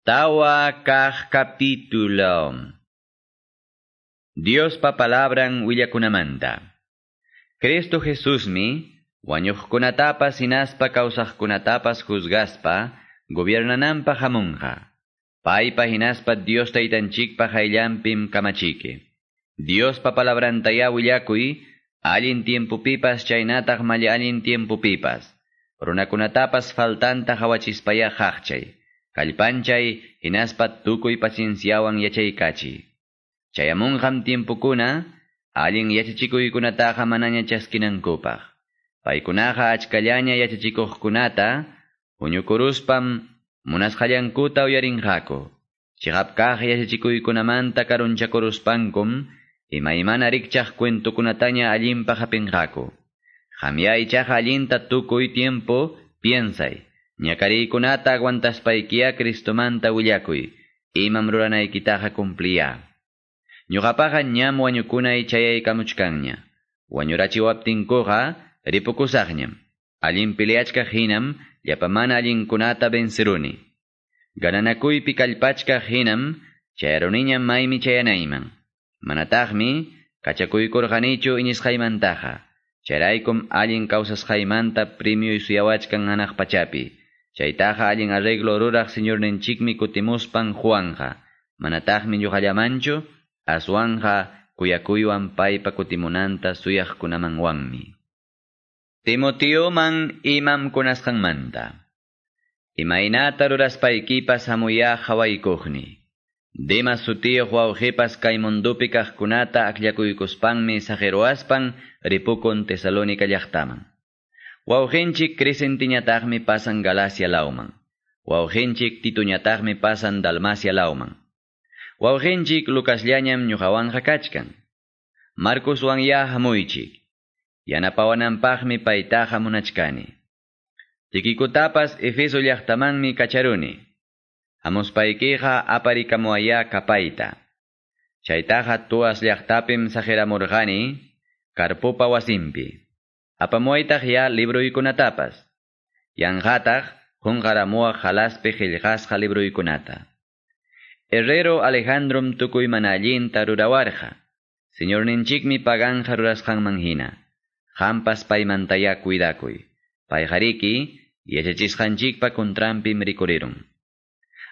Tawa kah capítulo. Dios pa palabran willakunamanta. Cristo Jesús mi, wañuqkunatapas hinaspa kawsaqkunatapas juzgaspa, gobiernanampa hamunqa. Paypa hinaspa Dios taytanchikpa hayllampim kamachike. Dios pa palabrantaya willakuy, allin tiempupipas chaynataq malla allin tiempupipas. Runakunatapas faltanta hawachispaya haqchay. Kallpanchay hinaspa tukuy pacienciawan yachaykachi. Chayamunqam tiempukuna, allin yachachikuykunataqa manaña chaskinankupaq. Paykunaqa achkallaña yachachikuqkunata, huñukuruspam munasqallankuta uyarinqaku. Chiqapkaq yachachikuykunamanta karunchakuruspankum, imaymana rikchaq cuentukunataña allinpa hapinqaku. Hamyaychaqa allinta tukuy tiempo piensay. Ñakariykunata aguantaspaykiya Cristomanta willakuy, imam ruranaykitaqa cumpliya. Ñuqapaqa ñam wañukunay chayaykamuchkanña. Wañurachiwaptinkuqa ripukusaqñam. Allin peleachka hinam, llapamana allinkunata venceruni. Gananakuypi kallpachka hinam, chayaruniñam maymi chayanayman. Manataqmi, kachakuykurqanichu inisqaymantaqa. Chayraykum allin kawsasqaymanta premio suyawachkan anaq pachapi. Chaytaqa allin arreglo ruraq señorninchikmi kutimuspan Juanja. Manataqmi ñuqallamanchu, aswanja kuyakuywan paypa kutimunanta suyaqkunamanwanmi. Timotioman imam kunasqanmanta. Imaynata ruraspaykipas hamuya hawaykujni. Dimas sutiyuq wawqipas kay mundupi kaqkunata akllakuykuspanmi sajeroaspan ripukun Tesalónica llaqtaman. Wawqinchik Crescentiñataqmi pasan Galacia lauman. Wawqinchik Tituñataqmi pasan Dalmacia lauman. Wawqinchik Lucasllañam ñuqawanqa kachkan. Marcoswan ya hamuychik. Yanapawananpaqmi paytaqa munachkani. Tikikutapas Efeso llaqtamanmi kacharuni. Hamuspaykiqa aparikamuaya kapayta. Chaytaqa tuas llaqtapim sajeramurqani, karpupa wasimpi. Apamuaytaq ya libruykunatapas. Yanqataq hunqaramuwa jalaspi qillqasqa libruykunata. Herrero Alejandrom tukuy manallinta rurawarqa. Señor ninchikmi paganja rurasqanman hina. Hampas paymantaya cuidakuy. Payjariki, yachachisqanchikpa contrampim rikurirun.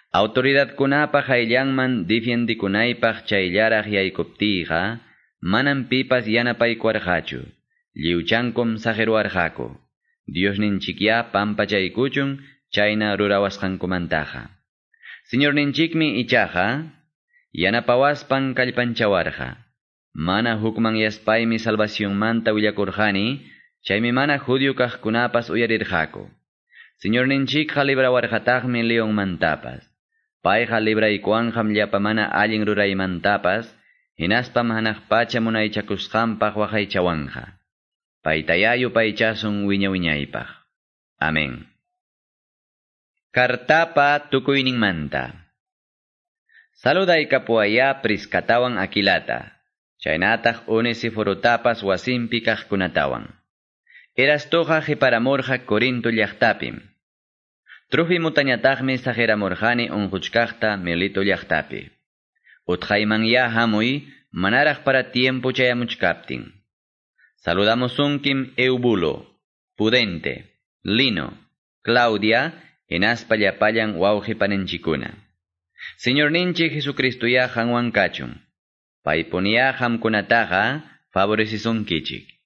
Autoridad kunapa hayllanman difiendikunaypaq chayllaraq yaykuptiqa, manan pipas yanapaykuarqachu. Liuchankum sajeruarqaku. Dios ninchikya pampachaykuchun, chayna rurawasqankumantaqa. Señor ninchikmi ichaqa, yanapawaspan kallpanchawarqa. Mana hukman yaspaymi salvación manta willakurqani, chaymi mana judío kaqkunapas uyarirqaku. Señor ninchikqa librawarqataqmi leon mantapas. Payqa libraykuanqam llapa mana allin ruraymantapas, hinaspam hanaqpacha munaychakusqanpaq waqaychawanqa. Paytayayu paychasun wiña wiñaypaq. Amén. Kartapa tukuyninmanta. Saludaykapuaya priskatawan akilata. Chaynataq Onesiforotapas wasimpi kaqkunatawan. Erastoqa hiparamurqa Corinto llaqtapim. Trujimutañataqmi sajeramurqani unquchkaqta Melito llaqtapi. Utqaymanya hamuy manaraq para tiempo chayamuchkaptin. Saludamusunkim Eubulo, Pudente, Lino, Claudia, hinaspa llapallan wawqipanenchikuna. Señor ninchi Jesucristuya hanwan kachun. Paypunia hamkunataqa favorecisunkichik.